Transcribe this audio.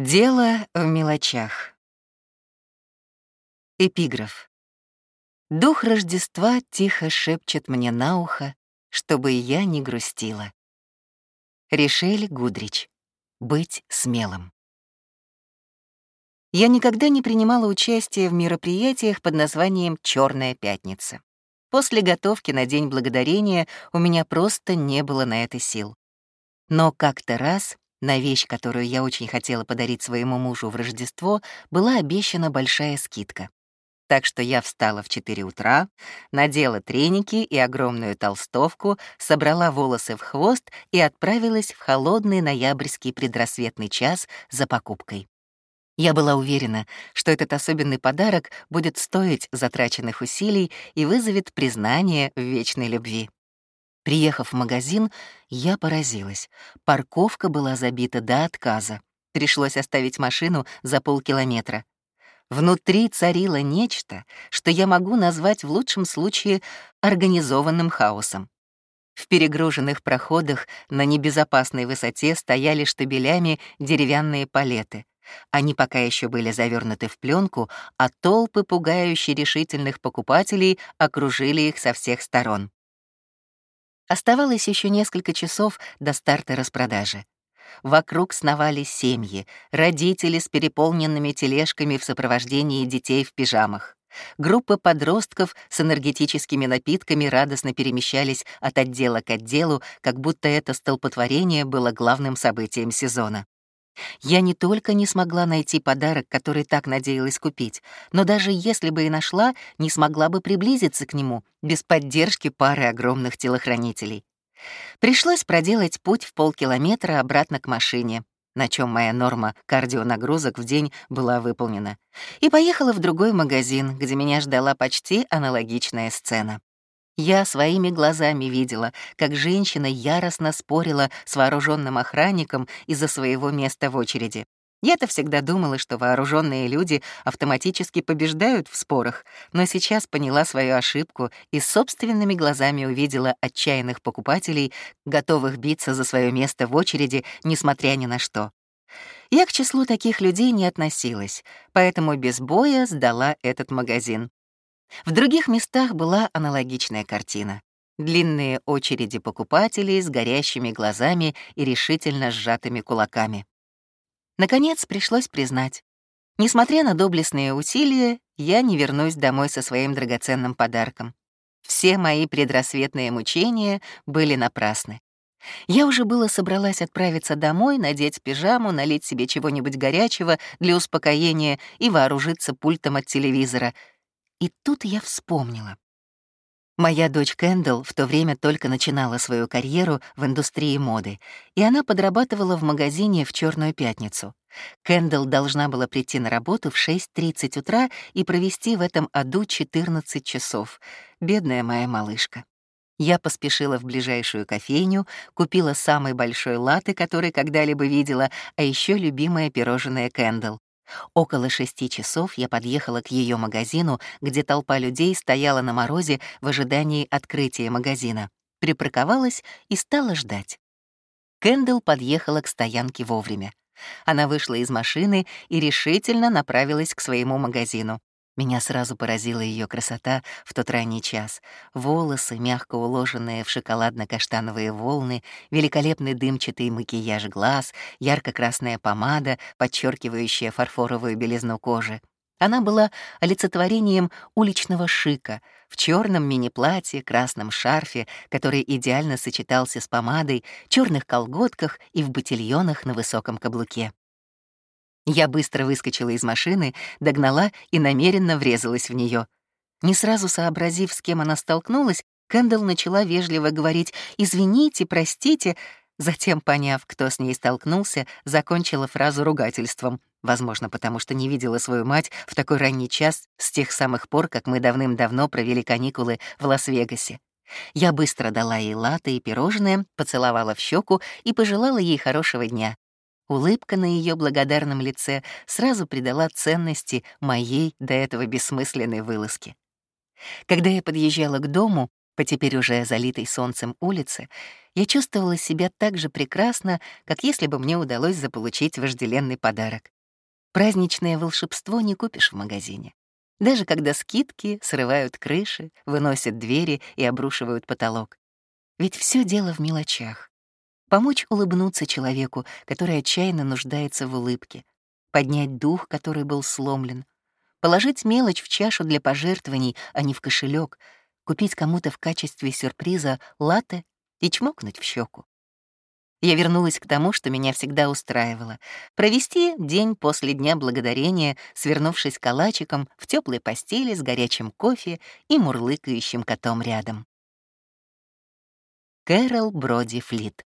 Дело в мелочах. Эпиграф. Дух Рождества тихо шепчет мне на ухо, чтобы я не грустила. Решели Гудрич. Быть смелым. Я никогда не принимала участие в мероприятиях под названием «Черная пятница». После готовки на День Благодарения у меня просто не было на это сил. Но как-то раз на вещь, которую я очень хотела подарить своему мужу в Рождество, была обещана большая скидка. Так что я встала в 4 утра, надела треники и огромную толстовку, собрала волосы в хвост и отправилась в холодный ноябрьский предрассветный час за покупкой. Я была уверена, что этот особенный подарок будет стоить затраченных усилий и вызовет признание в вечной любви. Приехав в магазин, я поразилась. Парковка была забита до отказа. Пришлось оставить машину за полкилометра. Внутри царило нечто, что я могу назвать в лучшем случае организованным хаосом. В перегруженных проходах на небезопасной высоте стояли штабелями деревянные палеты. Они пока еще были завернуты в пленку, а толпы пугающе решительных покупателей окружили их со всех сторон. Оставалось еще несколько часов до старта распродажи. Вокруг сновали семьи, родители с переполненными тележками в сопровождении детей в пижамах. Группы подростков с энергетическими напитками радостно перемещались от отдела к отделу, как будто это столпотворение было главным событием сезона. Я не только не смогла найти подарок, который так надеялась купить, но даже если бы и нашла, не смогла бы приблизиться к нему без поддержки пары огромных телохранителей. Пришлось проделать путь в полкилометра обратно к машине, на чем моя норма кардионагрузок в день была выполнена, и поехала в другой магазин, где меня ждала почти аналогичная сцена. Я своими глазами видела, как женщина яростно спорила с вооруженным охранником из-за своего места в очереди. Я-то всегда думала, что вооруженные люди автоматически побеждают в спорах, но сейчас поняла свою ошибку и собственными глазами увидела отчаянных покупателей, готовых биться за свое место в очереди, несмотря ни на что. Я к числу таких людей не относилась, поэтому без боя сдала этот магазин. В других местах была аналогичная картина. Длинные очереди покупателей с горящими глазами и решительно сжатыми кулаками. Наконец пришлось признать. Несмотря на доблестные усилия, я не вернусь домой со своим драгоценным подарком. Все мои предрассветные мучения были напрасны. Я уже было собралась отправиться домой, надеть пижаму, налить себе чего-нибудь горячего для успокоения и вооружиться пультом от телевизора, и тут я вспомнила. Моя дочь Кэндалл в то время только начинала свою карьеру в индустрии моды, и она подрабатывала в магазине в Черную пятницу. Кэндалл должна была прийти на работу в 6.30 утра и провести в этом аду 14 часов. Бедная моя малышка. Я поспешила в ближайшую кофейню, купила самый большой латте, который когда-либо видела, а еще любимое пирожное Кэндалл. Около шести часов я подъехала к ее магазину, где толпа людей стояла на морозе в ожидании открытия магазина, припарковалась и стала ждать. Кэндл подъехала к стоянке вовремя. Она вышла из машины и решительно направилась к своему магазину. Меня сразу поразила ее красота в тот ранний час. Волосы, мягко уложенные в шоколадно-каштановые волны, великолепный дымчатый макияж глаз, ярко-красная помада, подчеркивающая фарфоровую белизну кожи. Она была олицетворением уличного шика в черном мини-платье, красном шарфе, который идеально сочетался с помадой, черных колготках и в ботильонах на высоком каблуке. Я быстро выскочила из машины, догнала и намеренно врезалась в нее. Не сразу сообразив, с кем она столкнулась, Кэндалл начала вежливо говорить «извините, простите», затем, поняв, кто с ней столкнулся, закончила фразу ругательством. возможно, потому что не видела свою мать в такой ранний час с тех самых пор, как мы давным-давно провели каникулы в Лас-Вегасе. Я быстро дала ей латы и пирожное, поцеловала в щеку и пожелала ей хорошего дня. Улыбка на ее благодарном лице сразу придала ценности моей до этого бессмысленной вылазки. Когда я подъезжала к дому, по теперь уже залитой солнцем улице, я чувствовала себя так же прекрасно, как если бы мне удалось заполучить вожделенный подарок. Праздничное волшебство не купишь в магазине. Даже когда скидки срывают крыши, выносят двери и обрушивают потолок. Ведь все дело в мелочах. Помочь улыбнуться человеку, который отчаянно нуждается в улыбке, поднять дух, который был сломлен, положить мелочь в чашу для пожертвований, а не в кошелек, купить кому-то в качестве сюрприза латте и чмокнуть в щеку. Я вернулась к тому, что меня всегда устраивало — провести день после Дня Благодарения, свернувшись калачиком в теплой постели с горячим кофе и мурлыкающим котом рядом. Кэрол Броди Флит